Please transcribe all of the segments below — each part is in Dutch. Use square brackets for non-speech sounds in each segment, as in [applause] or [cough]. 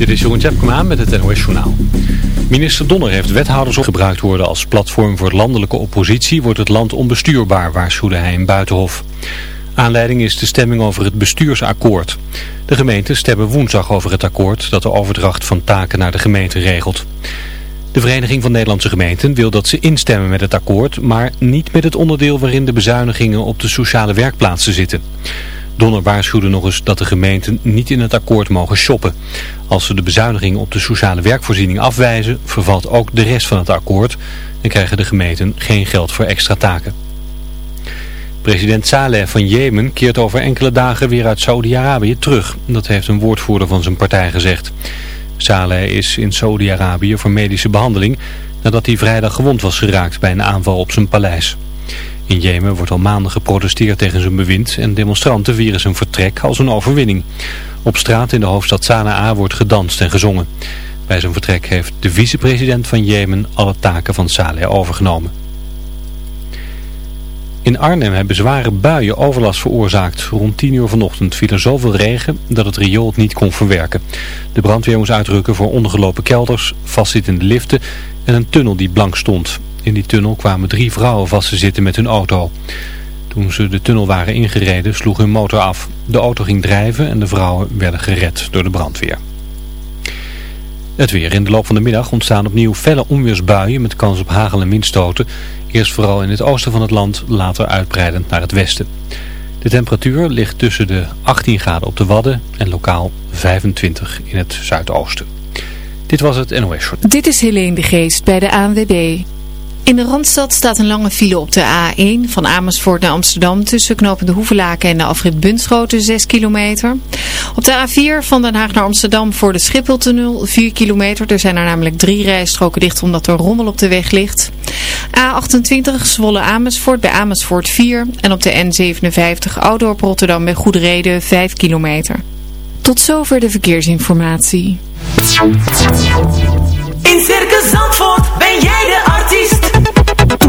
Dit is Jeroen Tjepkema met het NOS Journaal. Minister Donner heeft wethouders gebruikt worden als platform voor landelijke oppositie... wordt het land onbestuurbaar, waarschuwde hij in Buitenhof. Aanleiding is de stemming over het bestuursakkoord. De gemeenten stemmen woensdag over het akkoord... dat de overdracht van taken naar de gemeente regelt. De Vereniging van Nederlandse Gemeenten wil dat ze instemmen met het akkoord... maar niet met het onderdeel waarin de bezuinigingen op de sociale werkplaatsen zitten... Donner waarschuwde nog eens dat de gemeenten niet in het akkoord mogen shoppen. Als ze de bezuinigingen op de sociale werkvoorziening afwijzen, vervalt ook de rest van het akkoord en krijgen de gemeenten geen geld voor extra taken. President Saleh van Jemen keert over enkele dagen weer uit Saudi-Arabië terug. Dat heeft een woordvoerder van zijn partij gezegd. Saleh is in Saudi-Arabië voor medische behandeling nadat hij vrijdag gewond was geraakt bij een aanval op zijn paleis. In Jemen wordt al maanden geprotesteerd tegen zijn bewind en demonstranten vieren zijn vertrek als een overwinning. Op straat in de hoofdstad Sanaa wordt gedanst en gezongen. Bij zijn vertrek heeft de vicepresident van Jemen alle taken van Saleh overgenomen. In Arnhem hebben zware buien overlast veroorzaakt. Rond 10 uur vanochtend viel er zoveel regen dat het riool het niet kon verwerken. De brandweer moest uitrukken voor ondergelopen kelders, vastzittende liften en een tunnel die blank stond. In die tunnel kwamen drie vrouwen vast te zitten met hun auto. Toen ze de tunnel waren ingereden sloeg hun motor af. De auto ging drijven en de vrouwen werden gered door de brandweer. Het weer. In de loop van de middag ontstaan opnieuw felle onweersbuien met kans op hagel en windstoten. Eerst vooral in het oosten van het land, later uitbreidend naar het westen. De temperatuur ligt tussen de 18 graden op de Wadden en lokaal 25 in het zuidoosten. Dit was het NOS. Dit is Helene de Geest bij de ANWB. In de Randstad staat een lange file op de A1 van Amersfoort naar Amsterdam tussen knopende Hoevelaken en de afrit Bunschoten 6 kilometer. Op de A4 van Den Haag naar Amsterdam voor de Schipholtunnel 4 kilometer. Er zijn er namelijk drie rijstroken dicht omdat er rommel op de weg ligt. A28 Zwolle Amersfoort bij Amersfoort 4 en op de N57 Oudorp Rotterdam bij Goede Reden 5 kilometer. Tot zover de verkeersinformatie. In Circus Zandvoort ben jij de artiest.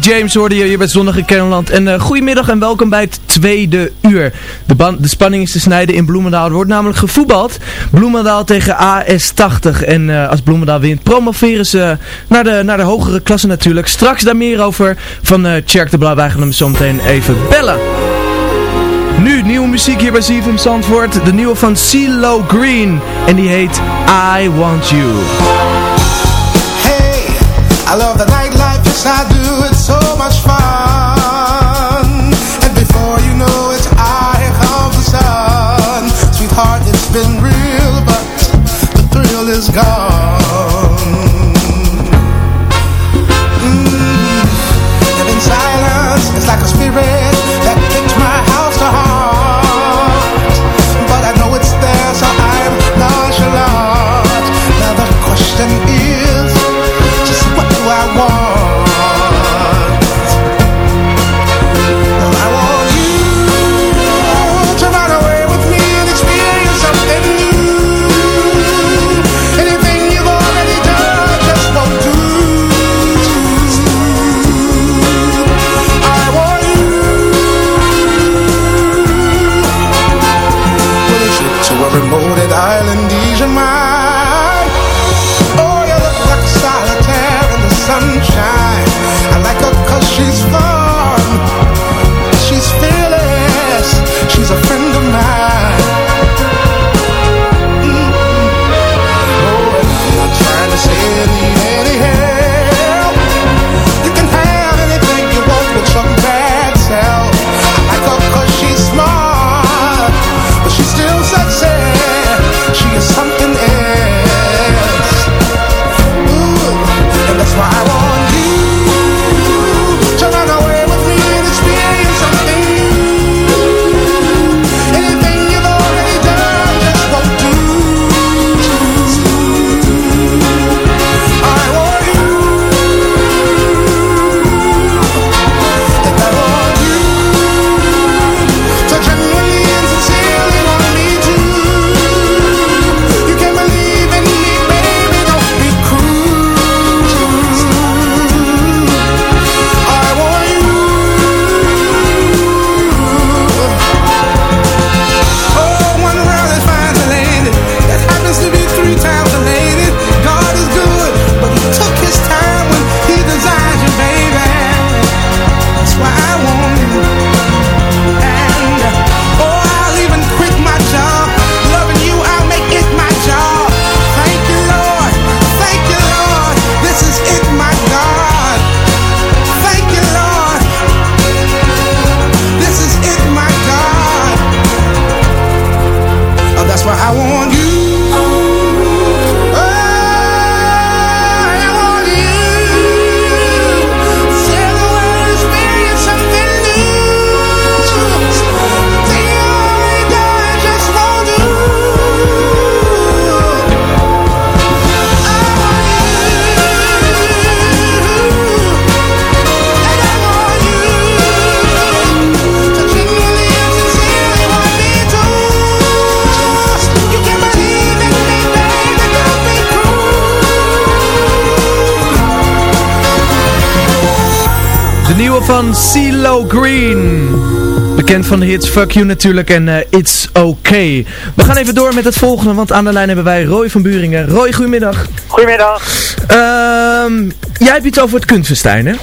James hoorde je hier bij Zondag in. En uh, goedemiddag en welkom bij het tweede uur. De, de spanning is te snijden in Bloemendaal. Er wordt namelijk gevoetbald. Bloemendaal tegen AS80. En uh, als Bloemendaal wint, promoveren ze naar de, naar de hogere klasse natuurlijk. Straks daar meer over van uh, de Blauw. Wij gaan hem zo meteen even bellen. Nu, nieuwe muziek hier bij ZFM Zandvoort. De nieuwe van CeeLo Green. En die heet I Want You. Hey, I love the nightlife, yes I do. much fun. Green. Bekend van de hits Fuck You natuurlijk en eh, It's Okay. We gaan even door met het volgende, want aan de lijn hebben wij Roy van Buringen. Roy, goedemiddag. Goedemiddag. Ehm jij hebt iets over het kunstfestijn, hè?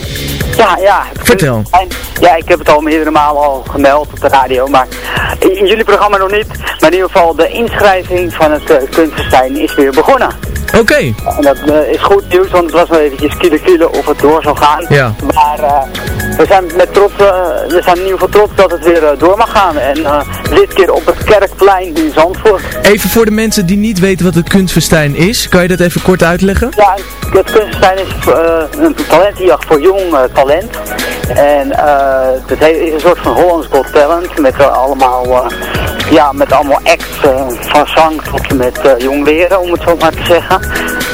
Ja, ja. Vertel. En, ja, ik heb het al meerdere malen al gemeld op de radio, maar in, in jullie programma nog niet. Maar in ieder geval, de inschrijving van het uh, kunstfestijn is weer begonnen. Oké. En dat eh, is goed nieuws, want het was nog eventjes kiele kiele of het door zou gaan. Ja. Maar eh, we zijn met trots, eh, we zijn in ieder geval trots dat het weer door mag gaan. En dit keer op het Kerkplein in Zandvoort. Even voor de mensen die niet weten wat het kunstfestijn is, kan je dat even kort uitleggen? Ja, het kunstfestijn is een talentenjacht voor jong talent. En eh het he- is een soort van Hollands Got Talent met allemaal, ja, met allemaal acts eh, van zang tot en met eh, jong leren om het zo maar te zeggen.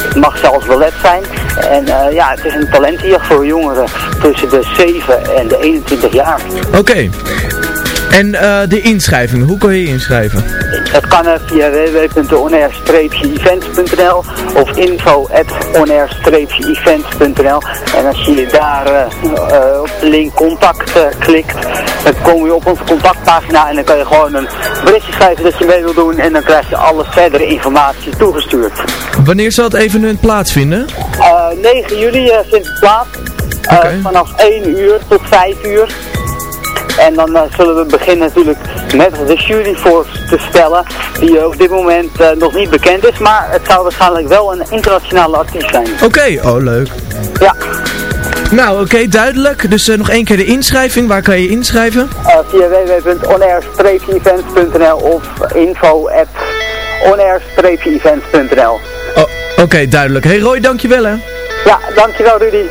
Het mag zelfs belet zijn. En eh, ja, het is een talentjacht voor jongeren tussen de 7 en de 21 jaar. Oké. En de inschrijving, hoe kan je inschrijven? Dat kan via www.onair-events.nl of info.onair-events.nl. En als je daar eh, eh, op de link contact eh, klikt, dan kom je op onze contactpagina en dan kan je gewoon een berichtje schrijven dat je mee wilt doen. En dan krijg je alle verdere informatie toegestuurd. Wanneer zal het evenement plaatsvinden? Uh, 9 juli vindt het plaats. Vanaf 1 uur tot 5 uur. En dan eh, zullen we beginnen natuurlijk met de jury voor te stellen, die op dit moment eh, nog niet bekend is, maar het zou waarschijnlijk wel een internationale actief zijn. Oké, oh leuk. Ja. Nou, oké, duidelijk. Dus eh, nog één keer de inschrijving. Waar kan je inschrijven? Uh, via www.onair-events.nl of info at onair-events.nl oh, Oké, duidelijk. Hey Roy, dankjewel hè. Ja, dankjewel Rudy.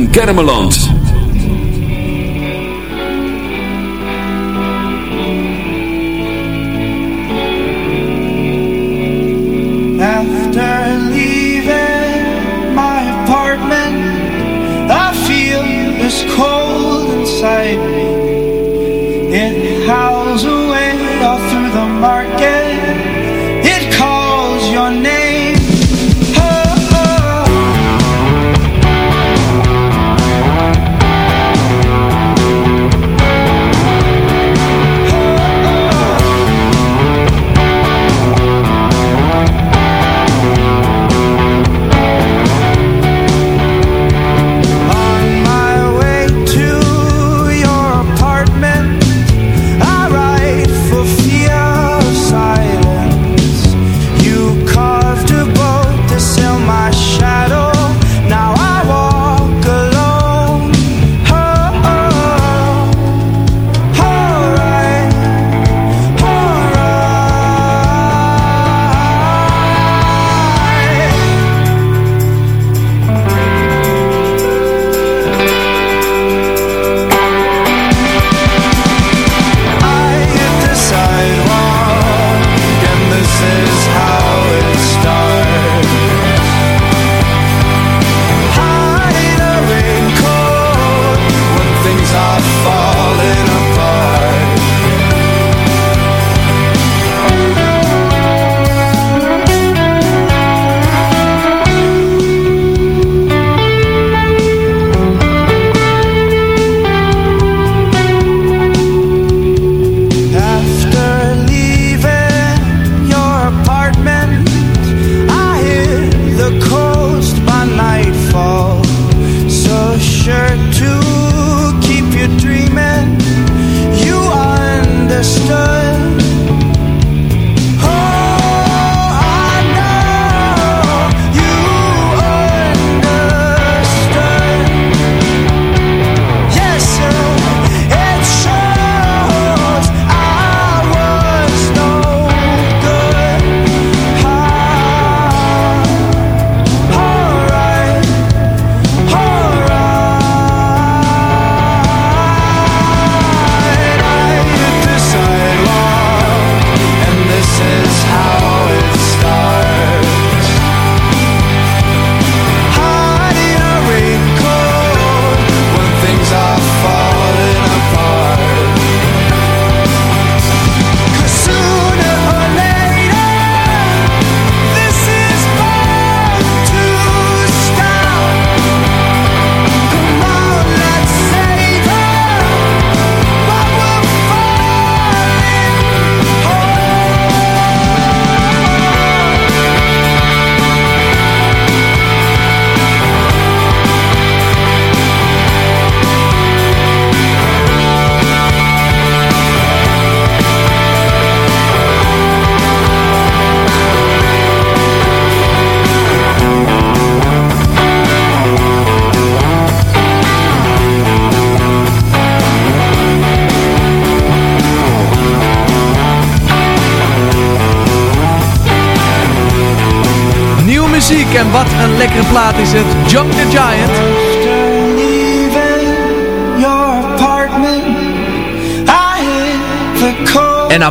in Kermeland.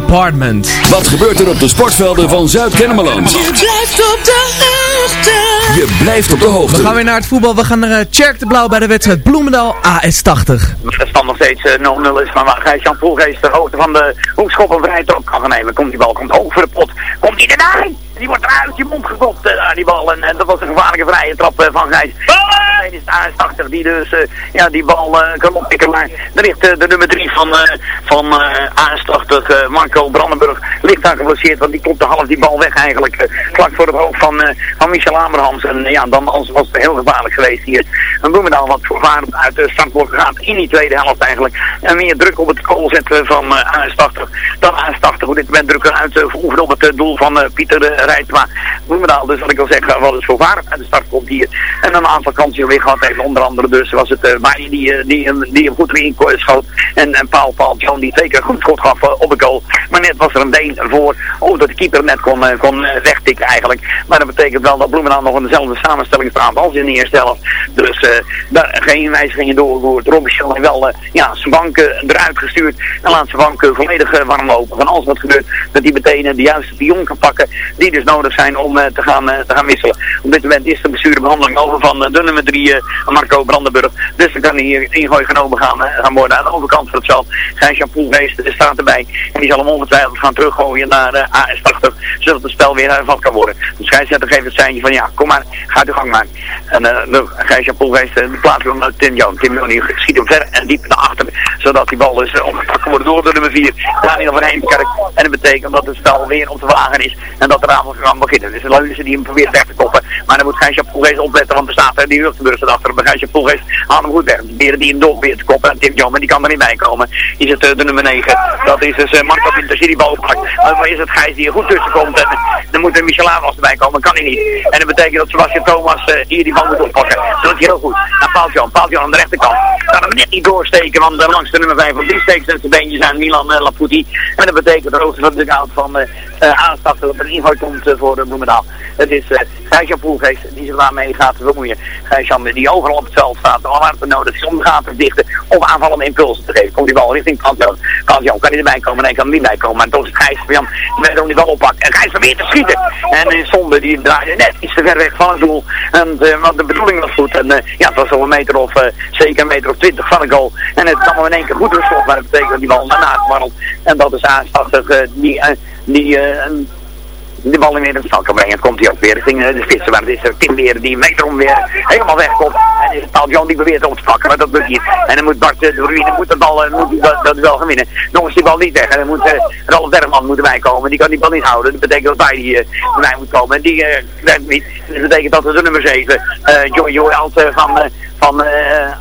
Apartment. Wat gebeurt er op de sportvelden van Zuid-Kennemerland? Je blijft op de hoogte. Je blijft op de hoogte. We gaan weer naar het voetbal. We gaan naar uh, Tjerk de Blauw bij de wedstrijd Bloemendaal AS80. De stand nog steeds eh, 0-0 is, maar waar Gijs Jan Poelgeest de hoogte van de hoekschop een vrije trap kan gaan nemen. Komt die bal, komt hoog voor de pot. Komt die erbij? Die wordt eruit je mond gekopt, eh, die bal. En, en dat was een gevaarlijke vrije trap eh, van Gijs. Het is de AS80 die dus eh, ja, die bal kan oppikken. Maar er ligt de nummer 3 van, van eh, AS80, eh, Marco Brandenburg, ligt daar geblesseerd. Want die klopt de half die bal weg eigenlijk. vlak voor het hoofd van, van Michel Abrahams. En ja, dan was, was het heel gevaarlijk geweest hier. En Bloemendaal wat voorvarend uit de startblok gaat in die tweede helft eigenlijk. En meer druk op het kool zetten van eh, AS80 dan AS80. Op dit moment drukken uit uh, op het doel van Pieter uh, Rijtma. Bloemendaal dus wat ik wil zeggen, wat is voorvarend uit de start komt hier. En een aantal kansen weer gehad heeft. Onder andere dus was het uh, Mari die, eh, die, hem- die hem goed erin schoot. En, en Paul Paul John die twee goed schot gaf eh, op de goal. Maar net was er een been voor. Oh, dat de keeper net kon, eh, kon wegtikken eigenlijk. Maar dat betekent wel dat Bloemendaal nog in dezelfde samenstelling staat als in de eerste helft. Dus daar geen wijzigingen doorgevoerd. Robin Schell heeft wel ja, zijn banken eruit gestuurd. En laat zijn banken volledig warm lopen. Van alles wat gebeurt, dat hij meteen de juiste pion kan pakken. Die dus nodig zijn om eh, te, gaan, eh, te gaan wisselen. Op dit moment is de bestuurbehandeling over van eh, de nummer 3 Marco Brandenburg. Dus dan kan hier ingooi genomen gaan, gaan worden aan de overkant van het veld. Gijs-Jan staat erbij. En die zal hem ongetwijfeld gaan teruggooien naar eh, AS80. Zodat het spel weer hervat kan worden. De scheidsrechter geeft het seintje van ja, kom maar, ga de gang maken. En uh, Gijs-Jan de plaats van Tim Joon. Tim die schiet hem ver en diep naar achteren. Zodat die bal dus opgepakt wordt door de nummer 4. Daniel van Heemkerk. En dat betekent dat het spel weer op de wagen is. En dat de avond beginnen. Dus de Leunissen die hem probeert weg te koppen. Maar dan moet Gijs-Jan Poelgeest opletten. Want er staat er die Luchtenburg achter. Maar Gijs-Jan Poelgeest haalt hem goed weg. De beren die hem door weer te koppen. En Tim Joon, maar die kan er niet bij komen. Is het uh, de nummer 9. Dat is dus uh, Marco Winters die die bal oppakt. Maar is het Gijs die er goed tussen komt. En dan moet er Michel Avas erbij komen. Kan hij niet. En dat betekent dat Sebastian Thomas hier die bal moet oppakken. Dat doet hij heel goed. Naar Paul John. Aan de rechterkant. Kan hem net niet doorsteken. Want langs de nummer 5 van die steekt zijn beentjes aan Milan Laputi. En dat betekent hoogte van de dugout van aanstappen dat er een ingooi komt uh, voor Bloemendaal. Het is Gijsjan Poelgeest die zich daarmee gaat bemoeien. Gijsjan die overal op het veld staat. Al het nodig om de gaten te dichten. Of aanvallende impulsen te geven. Komt die bal richting Kansjan. Kansjan kan hij erbij komen. Nee, kan niet bij komen. Maar toch is Gijs van Jan die die bal oppakt. En Gijs probeert te schieten. En in zonde die draaide net iets te ver weg van het doel. En want de bedoeling was goed. En ja, het was al een meter of zeker een meter of twintig van de goal. En het kwam in één keer goed terug. Maar dat betekent dat die bal daarna kwarrelt. En dat is aanstachtig die, die uh, de bal weer in het stand kan brengen. Het komt hij ook weer richting de spitsen. Maar het is Tim Weer die meterom weer helemaal wegkomt. En is het Paul John die probeert op te pakken. Maar dat lukt niet. En dan moet Bart de Ruïne moet de bal moet dat, dat wel gaan winnen. Nog eens die bal niet weg. En dan moet uh, Ralf Bergman moet erbij komen. Die kan die bal niet houden. Dat betekent dat wij die uh, erbij moet komen. En die uh, krijgt niet. Dat betekent dat we de nummer 7, uh, Joy Joy Alt van... Van uh,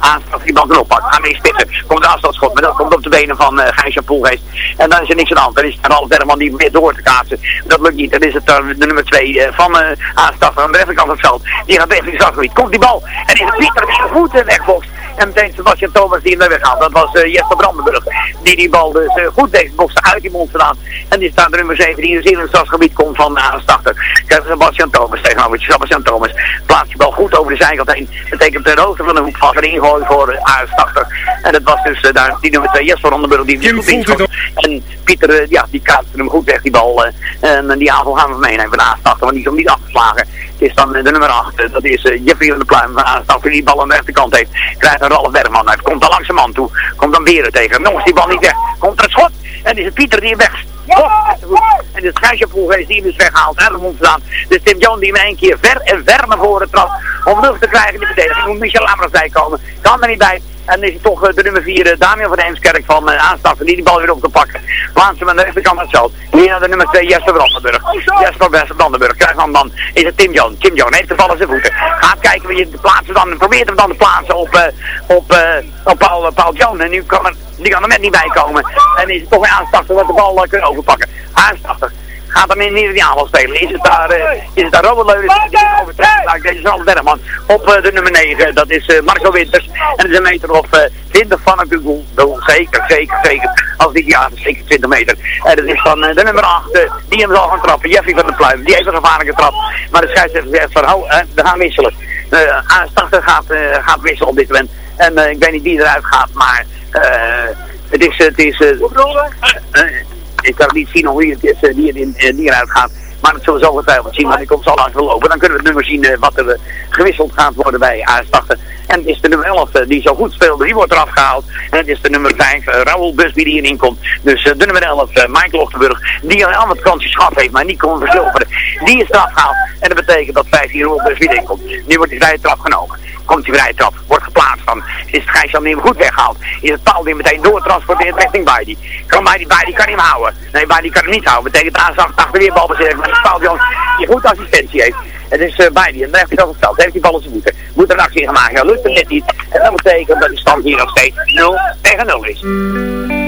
aanslag die bal kan oppakken. Aan mee spitsen. Komt de afstandsschot, maar dat komt op de benen van uh, Gijsja Poelgeest. En dan is er niks aan de hand. Dan is er Ralf Bergman die probeert door te kaatsen. Dat lukt niet. Dan is het de nummer 2 uh, van uh, aanstaf aan de rechterkant van het veld. Die gaat richting Zakgebied. Komt die bal. En is het Pieter die de voeten wegbokst. En meteen Sebastian Thomas die hem weghaalt. Dat was uh, Jesper Brandenburg. Die die bal dus uh, goed deed. Bokste uit die mond vandaan. En die staat de nummer 7 die dus in het stadsgebied komt van de aanstachter. Krijgt Sebastian Thomas tegenover Sebastian Thomas. Plaatst die bal goed over de zijkant heen. Betekent de hoogte van de hoek van een ingooi voor de aanstachter. En dat was dus uh, daar die nummer 2 Jesper Brandenburg die hem goed inschot. En Pieter, ja, die kaatste hem goed weg die bal. En die aanval gaan we meenemen van de aanstachter. Want die is hem niet afgeslagen. Het is dan de nummer 8. Dat is Jeffrey van de Pluim van aanstachter die bal aan de rechterkant heeft. Krijgt een Ralf Bergman uit. Komt dan langs de man toe. Komt dan Beren tegen. Nog is die bal niet weg. Komt er schot. En is het Pieter die hem weg. En de schijsjepoel heeft die hem dus weggehaald. Erg ontstaan. Dus Tim John die hem een keer ver en ver naar voren trap. Om lucht te krijgen in de verdediging. Moet Michel Lamers bij komen. Kan er niet bij. En is het toch uh, de nummer 4, uh, Daniel van Heemskerk van uh, aanstappen die die bal weer op kan pakken. Plaatsen hem aan de rechterkant het veld. Hier naar de nummer 2, Jesper Brandenburg. Jesper Brandenburg. Krijgt dan dan. Is het Tim Joon. Tim Joon heeft de bal aan zijn voeten. Gaat kijken wie je te plaatsen dan. Probeert hem dan te plaatsen op, op, op Paul, Paul Joon. En nu kan er, die kan er net niet bij komen. En is het toch weer aanstappen dat de bal kunnen overpakken. Aanstappen gaat hem in die aanval spelen. Is het daar, uh, is het daar Robert die het overtrekt? Nou, deze is al Bergman op uh, de nummer 9. Dat is uh, Marco Winters. En dat is een meter of 20 van het doel. Zeker, zeker, zeker. als dit jaar, zeker 20 meter. En dat is van de nummer 8, die hem zal gaan trappen, Jeffrey van der Pluim. Die heeft een gevaarlijke trap. Maar de scheidsrechter zegt van, oh, we gaan wisselen. A80 gaat, gaat wisselen op dit moment. En ik weet niet wie eruit gaat, maar het is... Het is ik kan niet zien hoe het is, die, die, die eruit gaat. Maar dat zullen we zo ongetwijfeld zien, maar die komt zo langs lopen. Dan kunnen we het nummer zien uh, wat er uh, gewisseld gaat worden bij AS80. En het is de nummer 11 uh, die zo goed speelde, die wordt eraf gehaald. En het is de nummer 5, uh, Raoul Busby die erin komt. Dus de nummer 11, Michael Ochtenburg, die al wat kansjes gehad heeft, maar niet kon verzilveren. Die is eraf gehaald. En dat betekent dat 15 Raoul Busby erin komt. Nu wordt die vrije trap genomen komt die vrije trap, wordt geplaatst dan. Is het Gijs niet goed weggehaald. Is het paal weer meteen doortransporteerd richting Baidi. Kan Baidi, Baidi kan hem houden. Nee, Baidi kan hem niet houden. Betekent dat achter weer balbezit. Maar het paal die goed assistentie heeft. Het is uh, Baidi en dan hij zelf het veld. Heeft hij bal in zijn. Moet er een actie gaan maken. Lukt hem net niet. En dat betekent dat de stand hier nog steeds 0 tegen 0 is.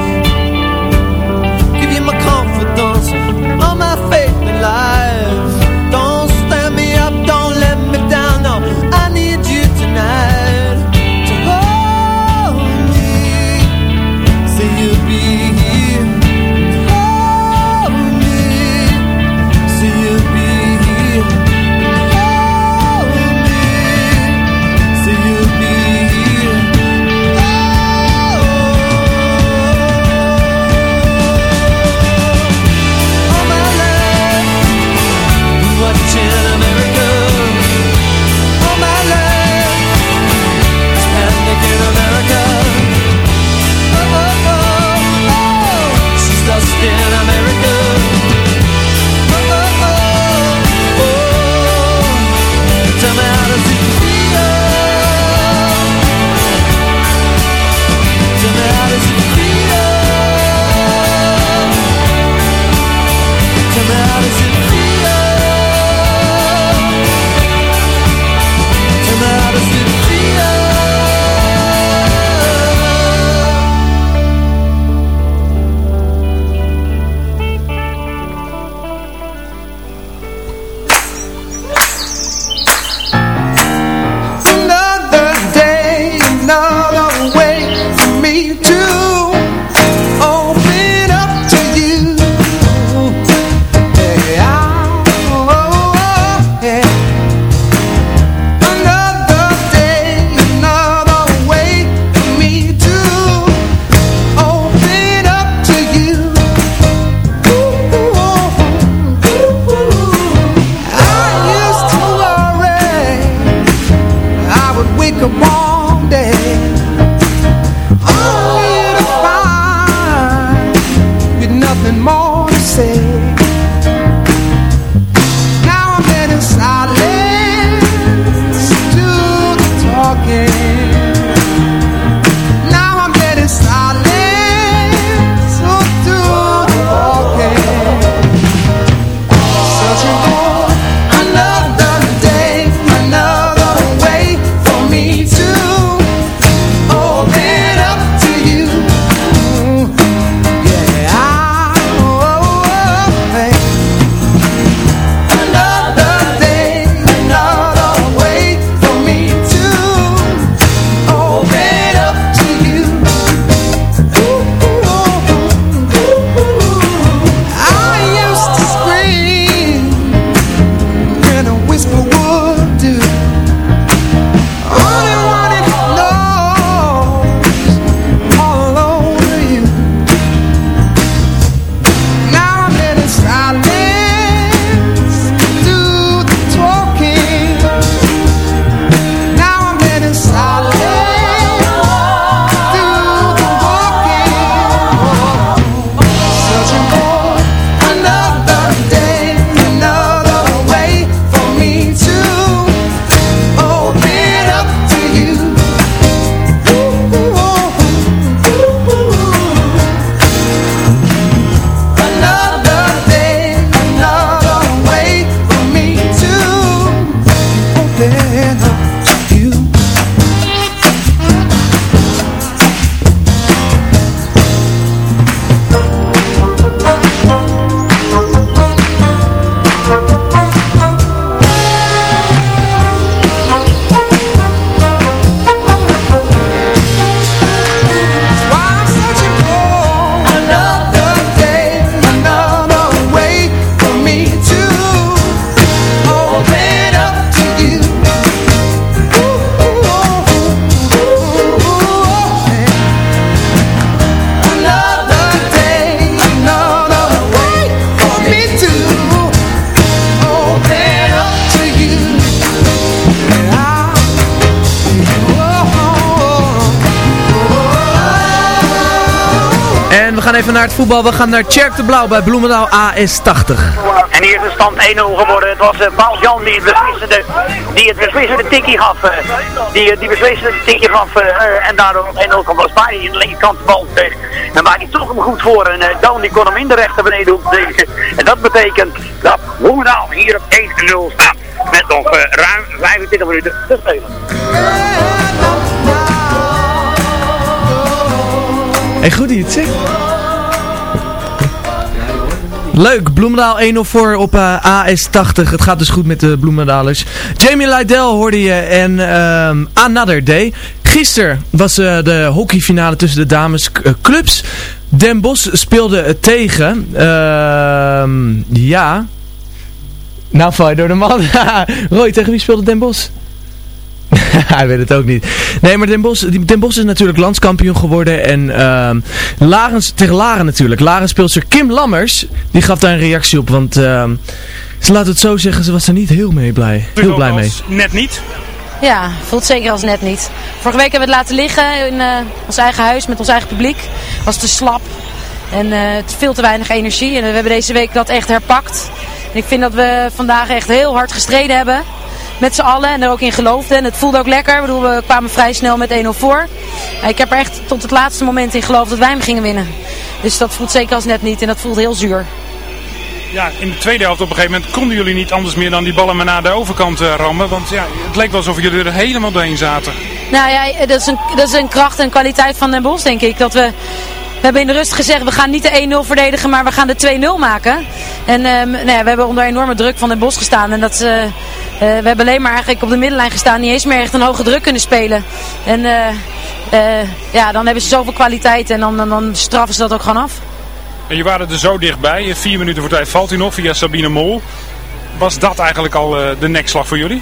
confidence, all my faith in life En we gaan even naar het voetbal. We gaan naar Tjerk de Blauw bij Bloemendaal AS80. En hier is de stand 1-0 geworden. Het was uh, Paul Jan die het beslissende, die het beslissende tikkie gaf. eh, die, die beslissende tikkie gaf. eh, eh, en daardoor op 1-0 kwam Spanje in de linkerkant de bal tegen. En waar hij toch hem goed voor. En uh, Doan die kon hem in de rechter beneden tegen. En dat betekent dat Bloemendaal hier op 1-0 staat. Met nog eh, ruim 25 minuten te spelen. Hey, goed iets, hè? Leuk, Bloemendaal 1-0 voor op eh, AS80. Het gaat dus goed met de Bloemendalers. Jamie Lydell hoorde je en ehm, Another Day. Gisteren was eh, de hockeyfinale tussen de damesclubs. Den Bosch speelde tegen. Ehm, ja. Nou val je door de man. [laughs] Roy, tegen wie speelde Den Bosch? [laughs] Hij weet het ook niet. Nee, maar Den Bosch, die- Den Bosch is natuurlijk landskampioen geworden. En ehm Larens, tegen Laren natuurlijk. Laren speelster Kim Lammers, die gaf daar een reactie op. Want ehm, ze laat het zo zeggen, ze was er niet heel, mee blij, heel blij mee. Net niet. Ja, voelt zeker als net niet. Vorige week hebben we het laten liggen in eh, ons eigen huis met ons eigen publiek. Was te slap en eh, te veel te weinig energie. En we hebben deze week dat echt herpakt. En ik vind dat we vandaag echt heel hard gestreden hebben. Met z'n allen en er ook in geloofden. En het voelde ook lekker. Ik bedoel, we kwamen vrij snel met 1-0 voor. Ik heb er echt tot het laatste moment in geloofd dat wij hem gingen winnen. Dus dat voelt zeker als net niet en dat voelt heel zuur. Ja, in de tweede helft op een gegeven moment konden jullie niet anders meer dan die ballen maar naar de overkant eh, rammen. Want ja, het leek wel alsof jullie er helemaal doorheen zaten. Nou ja, dat is een, dat is een kracht en kwaliteit van Den Bosch, denk ik. Dat we, we hebben in de rust gezegd, we gaan niet de 1-0 verdedigen, maar we gaan de 2-0 maken. En ehm, nou ja, we hebben onder enorme druk van Den Bosch gestaan. En dat, eh, eh, we hebben alleen maar eigenlijk op de middenlijn gestaan, niet eens meer echt een hoge druk kunnen spelen. En eh, eh, ja, dan hebben ze zoveel kwaliteit en dan, dan, dan straffen ze dat ook gewoon af. En je waren er zo dichtbij. Vier minuten voor tijd valt hij nog via Sabine Mol. Was dat eigenlijk al eh, de nekslag voor jullie?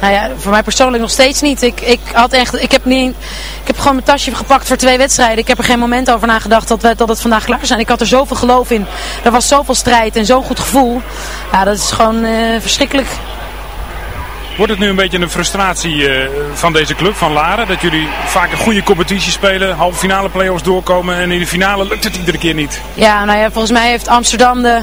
Nou ja, voor mij persoonlijk nog steeds niet. Ik, ik, had echt, ik, heb niet, ik heb gewoon mijn tasje gepakt voor twee wedstrijden. Ik heb er geen moment over nagedacht dat, we, dat het vandaag klaar zijn. Ik had er zoveel geloof in. Er was zoveel strijd en zo'n goed gevoel. Ja, dat is gewoon eh, verschrikkelijk. Wordt het nu een beetje een frustratie eh, van deze club, van Laren? Dat jullie vaak een goede competitie spelen, halve finale play-offs doorkomen en in de finale lukt het iedere keer niet? Ja, nou ja, volgens mij heeft Amsterdam de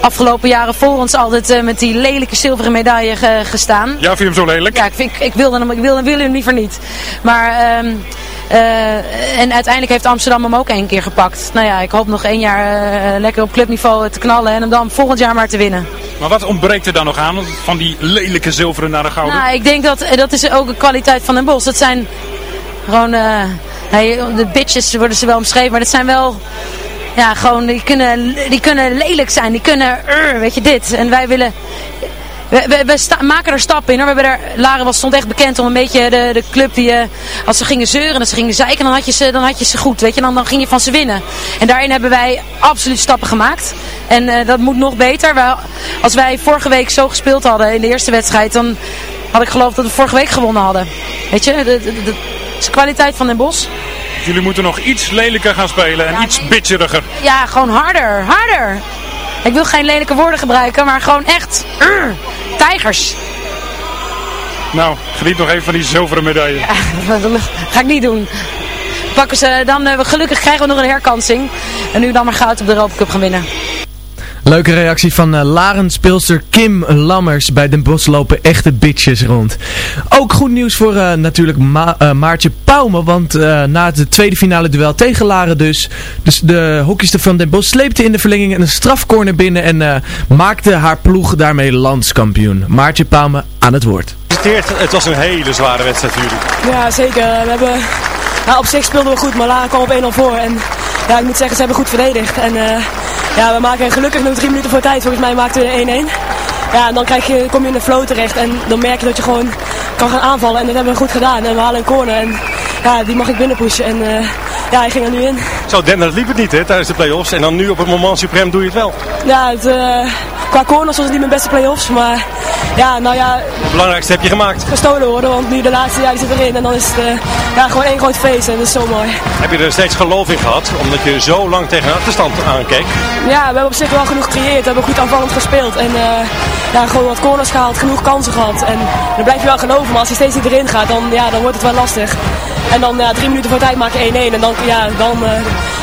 afgelopen jaren voor ons altijd eh, met die lelijke zilveren medaille ge- gestaan. Ja, vind je hem zo lelijk? Ja, ik, vind, ik wilde hem, ik wilde, wilde hem liever niet. Maar, ehm, eh, en uiteindelijk heeft Amsterdam hem ook één keer gepakt. Nou ja, ik hoop nog één jaar eh, lekker op clubniveau te knallen en hem dan volgend jaar maar te winnen. Maar wat ontbreekt er dan nog aan? Van die lelijke zilveren naar de gouden? Nou, ik denk dat dat is ook een kwaliteit van Den Bosch. Dat zijn gewoon, eh, de bitches worden ze wel omschreven, maar dat zijn wel, ja, gewoon, die kunnen, die kunnen lelijk zijn. Die kunnen, uh, weet je, dit. En wij willen, we, we, we maken er stappen in hoor. We hebben er, Laren was, stond echt bekend om een beetje de, de club die, eh, als ze gingen zeuren en als ze gingen zeiken, dan had je ze, dan had je ze goed, weet je. Dan, dan ging je van ze winnen. En daarin hebben wij absoluut stappen gemaakt. En eh, dat moet nog beter. Als wij vorige week zo gespeeld hadden in de eerste wedstrijd, dan had ik geloofd dat we vorige week gewonnen hadden. Weet je, de, de, de, kwaliteit van Den Bosch. Jullie moeten nog iets lelijker gaan spelen en iets bitcheriger. Ja, gewoon harder, harder. Ik wil geen lelijke woorden gebruiken, maar gewoon echt, uh, tijgers. Nou, geniet nog even van die zilveren medaille. [laughs] Dat ga ik niet doen. Pakken ze, dan, eh, gelukkig krijgen we nog een herkansing. En nu dan maar goud op de Europa Cup gaan winnen. Leuke reactie van eh, Laren speelster Kim Lammers. Bij Den Bosch lopen echte bitches rond. Ook goed nieuws voor eh, natuurlijk Ma eh, Maartje Pauwme. Want eh, na het tweede finale duel tegen Laren dus. Dus de hockeyster van Den Bosch sleepte in de verlenging een strafcorner binnen. En eh, maakte haar ploeg daarmee landskampioen. Maartje Pauwme aan het woord. Het was een hele zware wedstrijd voor jullie. Ja, zeker. We hebben, ja, op zich speelden we goed, maar Lara kwam op 1-0 voor. En ja, ik moet zeggen, ze hebben goed verdedigd. En eh, ja, we maken gelukkig nog drie minuten voor tijd. Volgens mij maakten we de 1-1. Ja, en dan krijg je, kom je in de flow terecht. En dan merk je dat je gewoon kan gaan aanvallen. En dat hebben we goed gedaan. En we halen een corner. En ja, die mag ik binnenpushen. En eh, ja, hij ging er nu in. Zo, Denner liep het niet hè, tijdens de play-offs. En dan nu op het moment suprem doe je het wel. Ja, het, eh, qua corners was het niet mijn beste play-offs. Maar ja, nou ja, Het belangrijkste heb je gemaakt. gestolen worden. Want nu de laatste jaar zit erin. En dan is het eh, ja, gewoon één groot feest. En dat is zo mooi. Heb je er steeds geloof in gehad, omdat je zo lang tegen een achterstand aankeek. Ja, we hebben op zich wel genoeg gecreëerd. We hebben goed aanvallend gespeeld. En eh, ja, gewoon wat corners gehaald, genoeg kansen gehad. En dan blijf je wel geloven. Maar als hij steeds niet erin gaat, dan, ja, dan wordt het wel lastig. En dan ja, drie minuten voor tijd maak je 1-1. En dan, ja, dan, eh,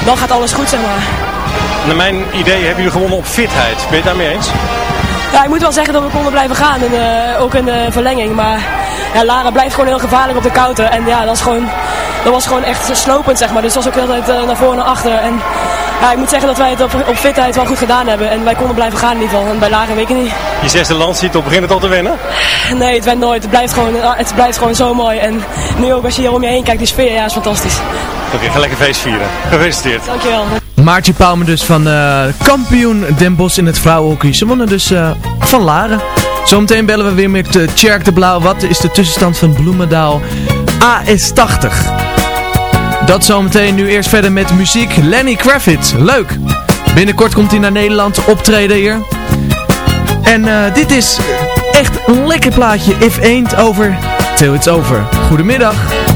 dan gaat alles goed, zeg maar. Naar mijn idee hebben jullie gewonnen op fitheid. Ben je het daarmee eens? Ja, ik moet wel zeggen dat we konden blijven gaan. En, eh, ook in de verlenging. Maar ja, Lara blijft gewoon heel gevaarlijk op de counter. En ja, dat, is gewoon, dat was gewoon echt slopend, zeg maar. Dus dat was ook altijd uh, naar voren en naar achter. En ja, ik moet zeggen dat wij het op, op fitheid wel goed gedaan hebben. En wij konden blijven gaan in ieder geval. En bij weet ik niet. Je zesde landstitel begint het al te wennen. Nee, het went nooit. Het blijft gewoon, het blijft gewoon zo mooi. En nu ook als je hier om je heen kijkt, die sfeer, ja, is fantastisch. Oké, ga lekker feest vieren. Gefeliciteerd. Dankjewel. Maartje Pauwme dus van uh, kampioen Den Bosch in het vrouwenhockey. Ze wonnen dus uh, van Laren. Zometeen bellen we weer met uh, Tjerk de Blauw. Wat is de tussenstand van Bloemendaal AS80? Dat zometeen nu eerst verder met muziek. Lenny Kravitz, leuk. Binnenkort komt hij naar Nederland optreden hier. En dit is echt een lekker plaatje. If ain't over, till it's over. Goedemiddag.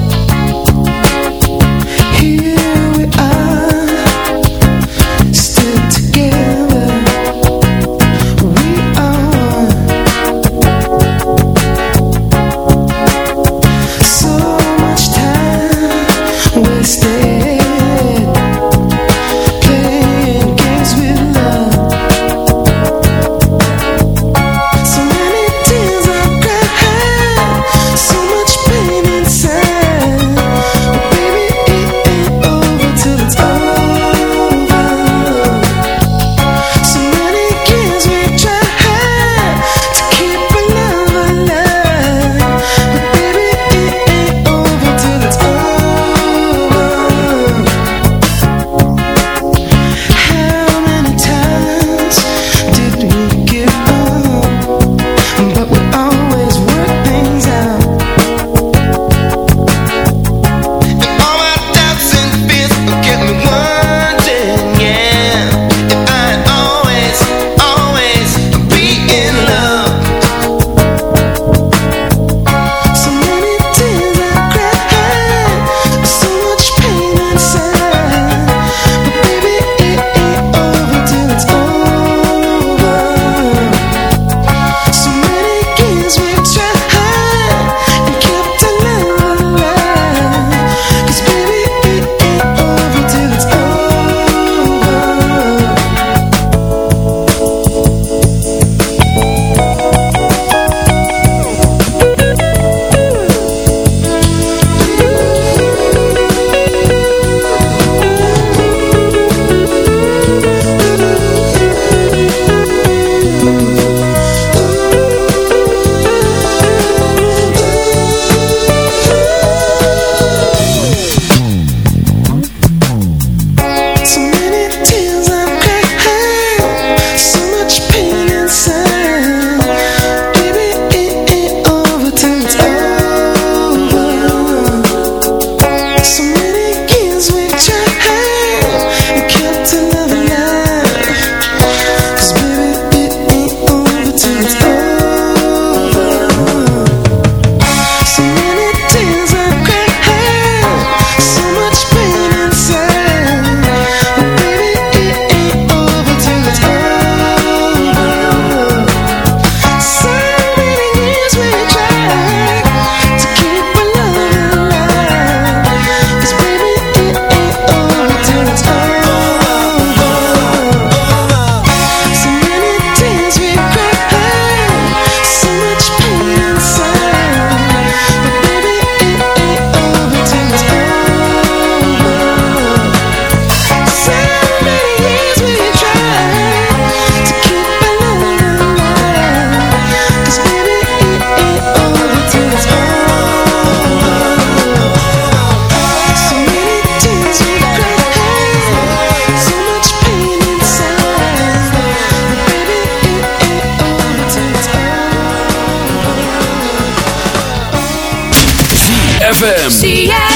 ZFM.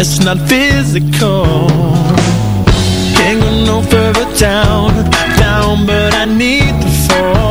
It's not physical. Can't go no further down, down, but I need to fall,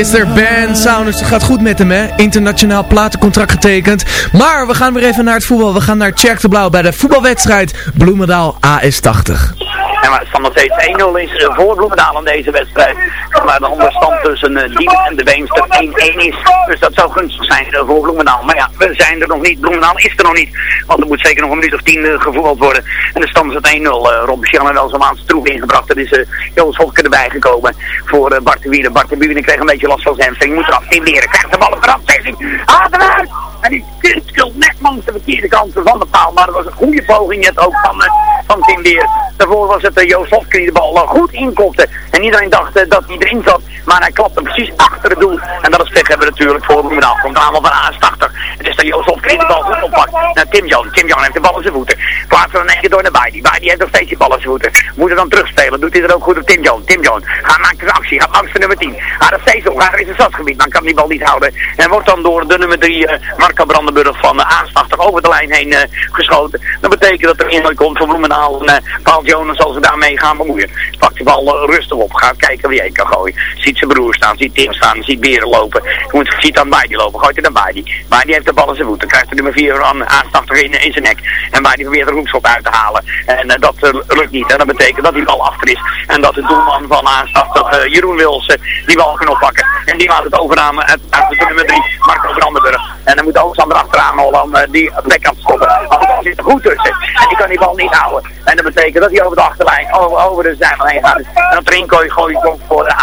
Mr. Ben Saunders, het gaat goed met hem hè. Internationaal platencontract getekend. Maar we gaan weer even naar het voetbal. We gaan naar Tjerk de Blauw bij de voetbalwedstrijd Bloemendaal AS80. En maar het stand nog steeds 1-0 is eh, voor Bloemendaal in deze wedstrijd. Maar de onderstand tussen uh, Diemen en de Beemster 1-1 is. Dus dat zou gunstig zijn uh, voor Bloemendaal. Maar ja, we zijn er nog niet. Bloemendaal is er nog niet. Want er moet zeker nog een minuut of tien uh, gevoetbald worden. En de stand is 1-0. Rob Michel heeft wel zo'n maand troep ingebracht. Er is uh, Joost Hofke erbij gekomen voor uh, Bart de. Bart de kreeg een beetje last van zijn hamstring. Moet eraf leren. Krijgt de bal op de hem uit! En die skilt net langs de verkeerde kant van de paal. Maar dat was een goede poging net ook van, uh, van Tim Beer. Daarvoor was het uh, Joost Hofke die de bal goed inkopte. En iedereen dacht uh, dat hij erin zat. Maar hij klapte precies achter het doel. En dat is pech hebben we natuurlijk voor Bloemendaal. Komt allemaal van A80. Het is dan Joost Hofke die de bal goed oppakt. Naar Tim Jones. Tim Jones heeft de bal in zijn voeten. Er in één keer door naar Baidi. Baidi heeft nog steeds die bal in zijn voeten. Moet er dan terugspelen. Doet hij er ook goed op Tim Jones. Tim Jones gaat maakt een actie. Gaat langs de nummer 10. Gaat er steeds op. Er in zijn stadsgebied. Dan kan die bal niet houden. En wordt dan door de nummer 3 uh, Marco Brandenburg van de A80 over de lijn heen uh, geschoten. Dat betekent dat er inhoud komt voor Bloemendaal en uh, Paul Jonas als ze daarmee gaan bemoeien. Pakt de bal uh, rustig op, gaat kijken wie hij kan gooien. Ziet zijn broer staan, ziet Tim staan, ziet Beren lopen. Moet, ziet dan Baidi lopen, gooit hij dan Baidi. Baidi heeft de bal in zijn voeten, krijgt de nummer 4 aan, aanstachtig in, in zijn nek. En Baidi probeert de hoekschop uit te halen. En dat lukt niet. En dat betekent dat die bal achter is. En dat de doelman van aanstachtig Jeroen Wils die bal kan oppakken. En die laat het overname uit, uit de nummer 3, Marco Brandenburg. En dan moet Alexander achteraan Holland die plek aan stoppen. Want de zit er goed tussen. En die kan die bal niet houden. En dat betekent dat hij over de achterlijn, over, over de zijlijn heen gaat. En op erin gooi je komt voor de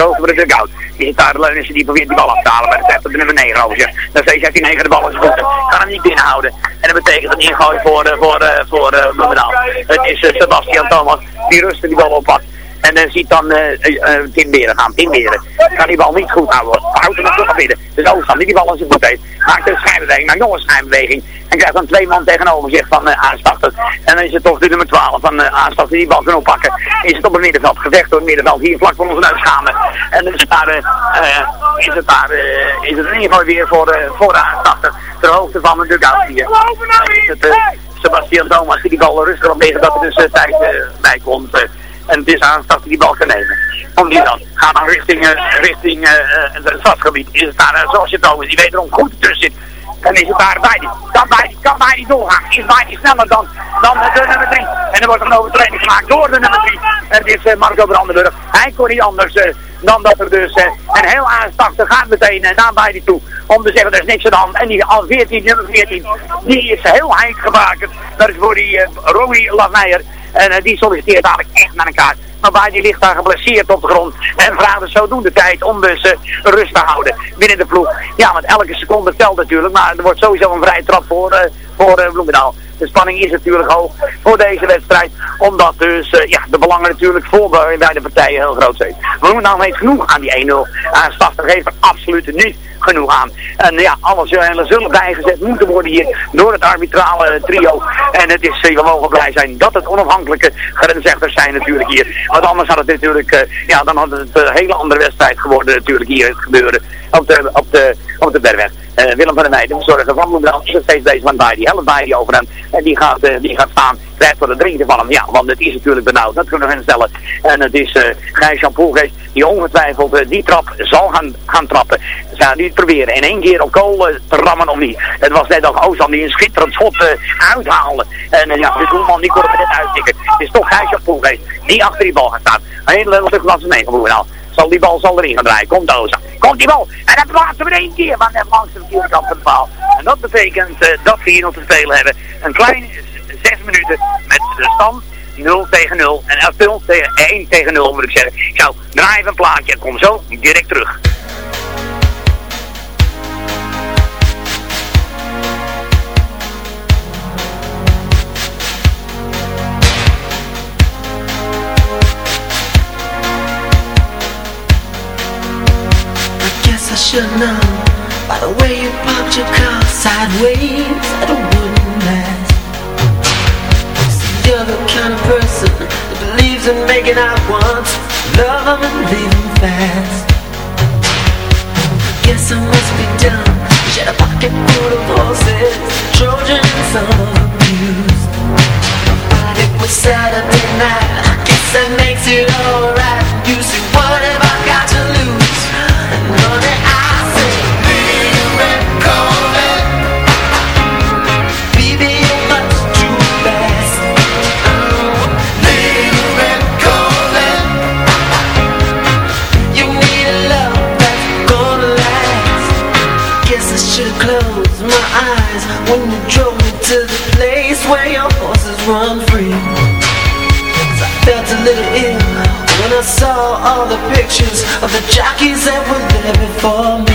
hoogte voor de dugout. Die zit daar de Leunissen die probeert die bal af te halen. Maar dat zegt de nummer 9 over. Dan steeds heeft hij 9 de bal in zijn voeten. Kan hem niet binnenhouden. En dat betekent een ingooi voor, uh, voor, uh, voor uh, Bloemendaal. Het is uh, Sebastian Thomas die rustig die bal oppakt. En dan ziet dan uh, uh, Tim Beren gaan. Tim Beren kan die bal niet goed houden. Houdt hem terug binnen. Dus Oostland die die bal in zijn voet heeft. Maakt een schijnbeweging. Maakt nog een schijnbeweging. En krijgt dan twee man tegenover zich van uh, aanstarten. En dan is het toch de nummer 12 van uh, aanstarten die bal kan oppakken. Is het op het middenveld. Gevecht door het middenveld. Hier vlak voor onze neus gaande. En dan is het daar, uh, is het daar, is het weer voor, voor de aanstarter. Ter hoogte van de dugout hier. Het Sebastian Thomas die die bal rustig op tegen dat er dus tijd bij komt. En het is die bal kan nemen. Om die dan. Ga dan richting, uh, richting uh, het stadsgebied. Is het daar, zoals je het over, die wederom goed tussen zit. Dan is het daar bij die. Kan bij die, kan bij die doorgaan. Is bij die sneller dan, dan de nummer 3. En er wordt een overtreding gemaakt door de nummer 3. En dit is Marco Brandenburg. Hij kon niet anders dan dat er dus een heel aanstapte gaat meteen naar bij die toe. Om te zeggen, er is niks aan. En die al 14, nummer 14, die is heel heet gemaakt. Dat is voor die Rory Lavmeijer. En uh, die solliciteert dadelijk echt naar een kaart. Maar bij die ligt daar geblesseerd op de grond. En vraagt dus zodoende tijd om dus uh, rust te houden binnen de ploeg. Ja, want elke seconde telt natuurlijk. Maar er wordt sowieso een vrije trap voor, uh, voor Bloemendaal. De spanning is natuurlijk hoog voor deze wedstrijd. Omdat dus ja, de belangen natuurlijk voor bij de partijen heel groot zijn. Bloemendaal heeft genoeg aan die 1-0. Aan Stachter heeft er absoluut niet genoeg aan. En ja, alles zullen, zullen bijgezet moeten worden hier door het arbitrale trio. En het is, we mogen blij zijn dat het onafhankelijke grensrechters zijn natuurlijk hier. Want anders had het natuurlijk, uh, ja, dan had het een hele andere wedstrijd geworden natuurlijk hier het gebeuren op de, op de, op de Willem van der Meijden, zorgen van Bloemendaal, is steeds bezig met bij die helft bij die over hem. En die gaat, uh, die gaat staan, krijgt voor de drinken van hem. Ja, want het is natuurlijk benauwd, dat kunnen we hen stellen. En het is uh, Gijs Jan die ongetwijfeld uh, die trap zal gaan, gaan trappen. Ze gaan niet proberen in één keer op kool te rammen of niet. Het was net ook Ozan die een schitterend schot uithaalde. En ja, de doelman die kon er net uittikken. Het is toch Gijs Jan Poelgeest die achter die bal gaat staan. Een hele leuke klas mee van Bloemendaal. Zal die bal zal erin gaan draaien. Komt Ozan. Komt die bal. En dat plaatsen we één keer. Maar net langs de kant van de paal. En dat betekent dat we hier nog te spelen hebben. Een kleine zes minuten met de stand 0 tegen 0. En 0 tegen 1 tegen 0 moet ik zeggen. Zo, draai even een plaatje en kom zo direct terug. should know By the way you parked your car sideways The kind of person That believes in making out once. Love them and leave them fast. Guess I must be dumb She had a pocket full of horses. Trojan and some abused. But it was Saturday night I guess that makes it alright. You see what have I got to lose? And honey pictures of the jockeys that were there before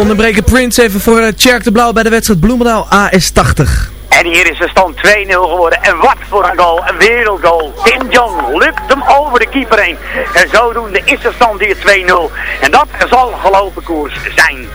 Onderbreken Prince even voor uh, Tjerk de Blauw bij de wedstrijd Bloemendaal AS80. En hier is de stand 2-0 geworden. En wat voor een goal. Een wereldgoal. Tim Jong lukt hem over de keeper heen. En zodoende is de stand hier 2-0. En dat zal gelopen koers zijn.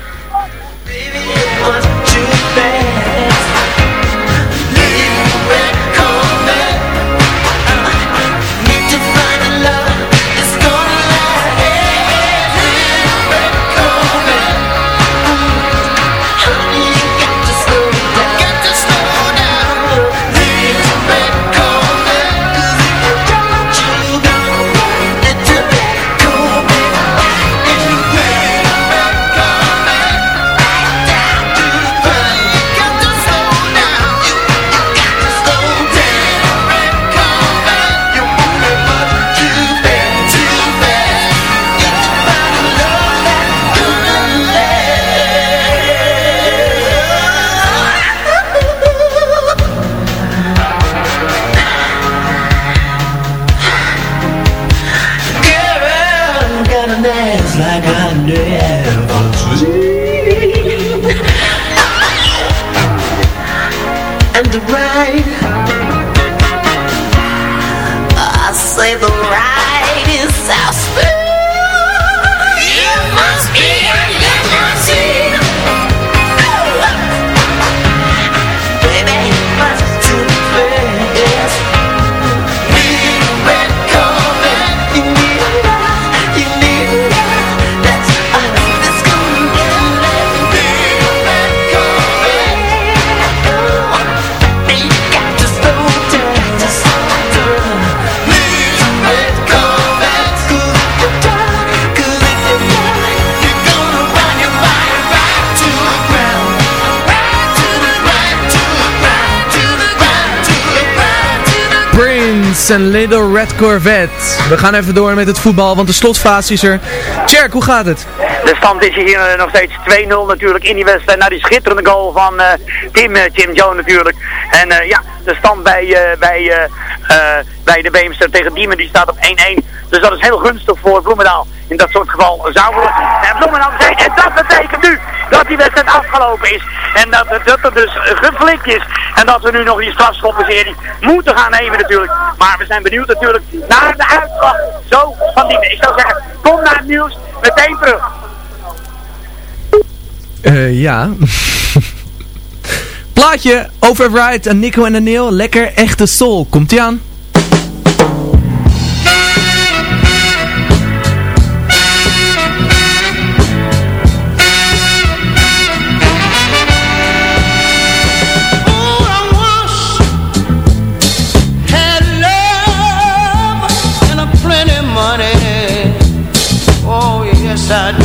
And the ride, Prince en Little Red Corvette. We gaan even door met het voetbal, want de slotfase is er. Tjerk, hoe gaat het? De stand is hier eh, nog steeds 2-0 natuurlijk in die wedstrijd. Na die schitterende goal van eh, Tim, eh, Tim Joe natuurlijk. En eh, ja, de stand bij, eh, bij, eh, eh, bij de Beemster tegen Diemen die staat op 1-1. Dus dat is heel gunstig voor Bloemendaal. In dat soort geval zou we... En Bloemendaal zijn. En dat betekent nu dat die wedstrijd afgelopen is. En dat, dat er dus geflikt is. En dat we nu nog die strafschoppenserie moeten gaan nemen natuurlijk. Maar we zijn benieuwd natuurlijk naar de uitslag. Zo van Diemen. Ik zou zeggen, kom naar het nieuws. Meteen terug. Eh, ja. [laughs] Plaatje, Override en Nico en Daniel. Lekker echte soul. Komt ie aan? Oh